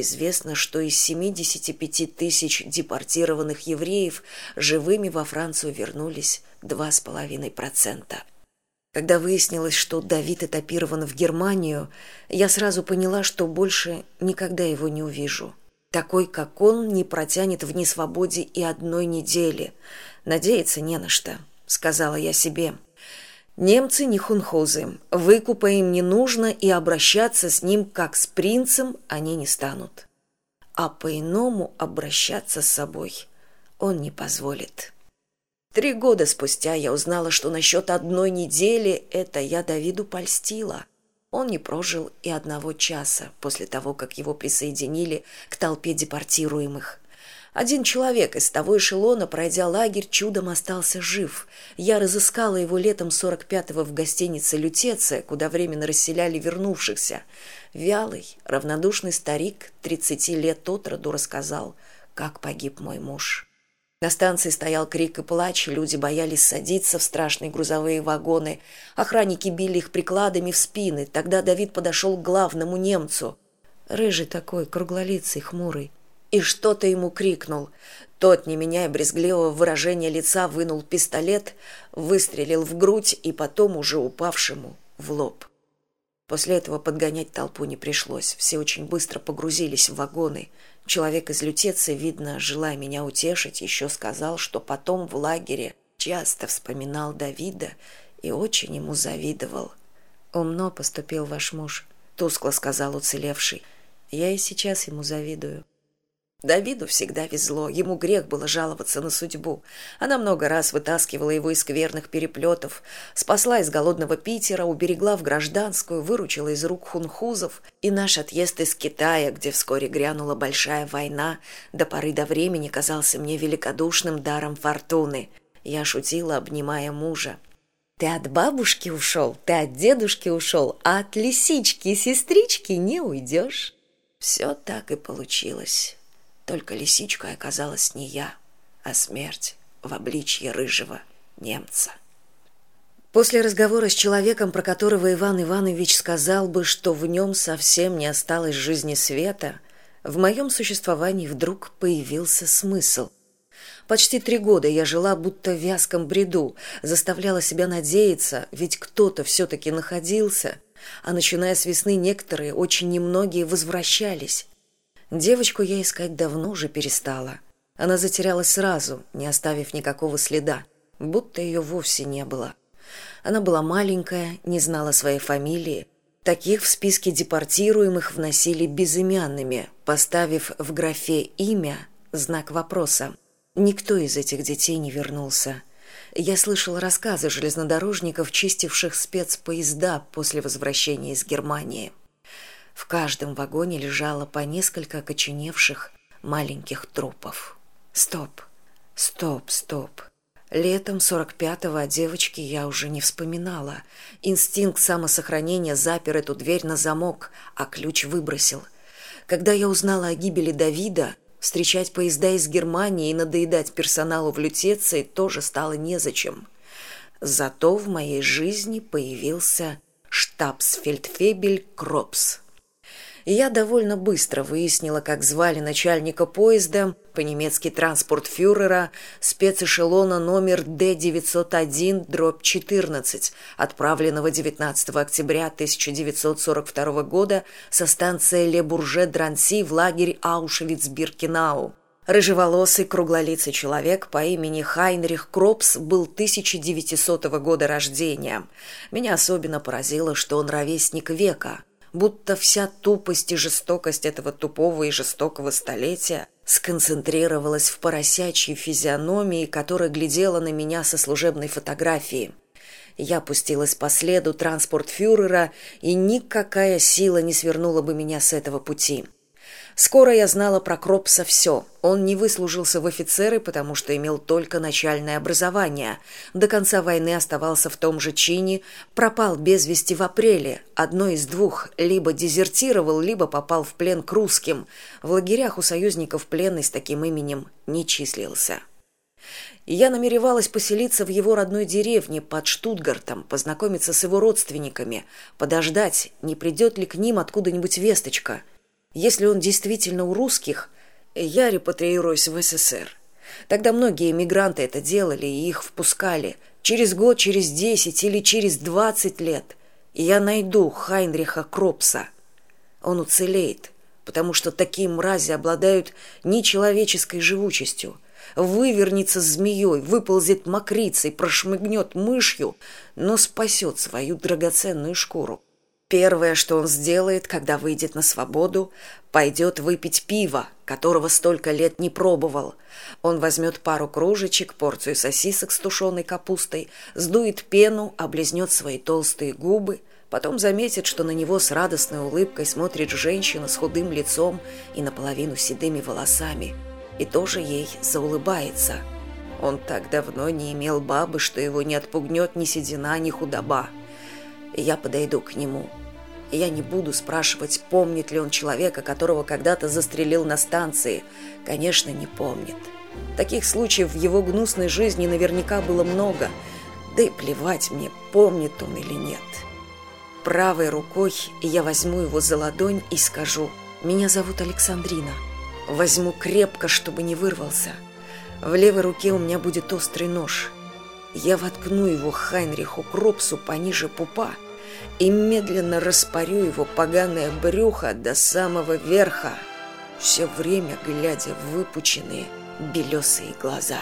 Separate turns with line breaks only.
известно что из семидесяти пяти тысяч депортированных евреев живыми во францию вернулись два с половиной процента. Когда выяснилось что давид этапирован в германию я сразу поняла что больше никогда его не увижу. Такой как он не протянет в несвободе и одной недели. Надеяться не на что сказала я себе немцы не хунхозы выкупа им не нужно и обращаться с ним как с принцем они не станут. А по иному обращаться с собой он не позволит. Три года спустя я узнала что насчет одной недели это я давиду польстила. Он не прожил и одного часа после того как его присоединили к толпе депортируемых один человек из того эшелона пройдя лагерь чудом остался жив я разыскала его летом сорок пятого в гостинице лютеция куда временно расселяли вернувшихся вялый равнодушный старик тридцати лет от роду рассказал как погиб мой муж на станции стоял крик и плач, люди боялись садиться в страшные грузовые вагоны. Охранники били их прикладами в спины. Тогда Давид подошел к главному немцу. Рыжий такой, круглолицый, хмурый. И что-то ему крикнул. Тот, не меняя брезгливого выражения лица, вынул пистолет, выстрелил в грудь и потом уже упавшему в лоб. После этого подгонять толпу не пришлось. Все очень быстро погрузились в вагоны. Человек из лютецы, видно, желая меня утешить, еще сказал, что потом в лагере часто вспоминал Давида и очень ему завидовал. «Умно поступил ваш муж», — тускло сказал уцелевший. «Я и сейчас ему завидую». Давиду всегда везло, ему грех было жаловаться на судьбу. Она много раз вытаскивала его из скверных переплетов, спасла из голодного Питера, уберегла в гражданскую, выручила из рук хунхузов. И наш отъезд из Китая, где вскоре грянула большая война, до поры до времени казался мне великодушным даром фортуны. Я шутила, обнимая мужа. «Ты от бабушки ушел, ты от дедушки ушел, а от лисички и сестрички не уйдешь». Все так и получилось только лисичкой оказалась не я а смерть в обличье рыжего немца. После разговора с человеком про которого иван иванович сказал бы что в нем совсем не осталось жизни света в моем существовании вдруг появился смысл. Почти три года я жила будто в вязком бреду заставляла себя надеяться ведь кто то все таки находился а начиная с весны некоторые очень немногие возвращались девочку я искать давно уже перестала. Она затерялась сразу не оставив никакого следа будто ее вовсе не было. Она была маленькая не знала своей фамилии. Таких в списке депортируемых вносили безымянными поставив в графе имя знак вопроса. Никто из этих детей не вернулся. Я слышал рассказы железнодорожников чистивших спецпоезда после возвращения из германии в каждом вагоне лежало по несколько окоченевших маленьких трупов. Стоп стоп стоп. Летом сорок пятого о девочке я уже не вспоминала. Инстинкт самосохранения запер эту дверь на замок а ключ выбросил. Когда я узнала о гибели давида встречать поезда из германии и надоедать персоналу в лютеции тоже стало незачем. Зато в моей жизни появился штабсфельдфебель кропс я довольно быстро выяснила, как звали начальника поезда, по-немецки транспорт фюрера, спецэшелона номер Д-901, дробь 14, отправленного 19 октября 1942 года со станции Ле-Бурже-Дранси в лагерь Аушвиц-Биркенау. Рыжеволосый круглолицый человек по имени Хайнрих Кропс был 1900 года рождения. Меня особенно поразило, что он ровесник века – будто вся тупость и жестокость этого тупого и жестокого столетия сконцентрировалась в поросячьей физиономии, которая глядела на меня со служебной фотографии. Я пустилась по следу транспортфюрера, и никакая сила не свернула бы меня с этого пути. Скоро я знала про Кропса все. Он не выслужился в офицеры, потому что имел только начальное образование. До конца войны оставался в том же чине, пропал без вести в апреле. Одно из двух либо дезертировал, либо попал в плен к русским. В лагерях у союзников пленный с таким именем не числился. я намеревалась поселиться в его родной деревне под Штутгартом, познакомиться с его родственниками, подождать, не придет ли к ним откуда-нибудь весточка – если он действительно у русских я репатриируюсь в ссср. Тогда многие эмигранты это делали и их впускали. Через год через десять или через двадцать лет и я найду хайнриха кропса. Он уцелеет потому что такие мрази обладают нечеловеческой живучестью. Вывернется змеей выползет мокрицей прошмыгнет мышью но спасет свою драгоценную шкуру первое что он сделает когда выйдет на свободу пойдет выпить пиво которого столько лет не пробовал. Он возьмет пару кружечек порцию сосисок с тушеной капустой сдует пену облизнет свои толстые губы потом заметит что на него с радостной улыбкой смотрит женщина с худым лицом и наполовину седыми волосами и тоже ей заулыбается. Он так давно не имел бабы что его не отпугнет ни седина ни худоба я подойду к нему. Я не буду спрашивать помнит ли он человека которого когда то застрелил на станции. Конечно не помнит. Таких случаев в его гнусной жизни наверняка было много. Да и плевать мне помнит он или нет. Правой рукой я возьму его за ладонь и скажу меня зовут александрина возьму крепко чтобы не вырвался. В левой руке у меня будет острый нож. Я воткну его хайнриху кропсу пониже пупа и медленно распорю его поганое брюхо до самого верха все время глядя в выпученные белесые глаза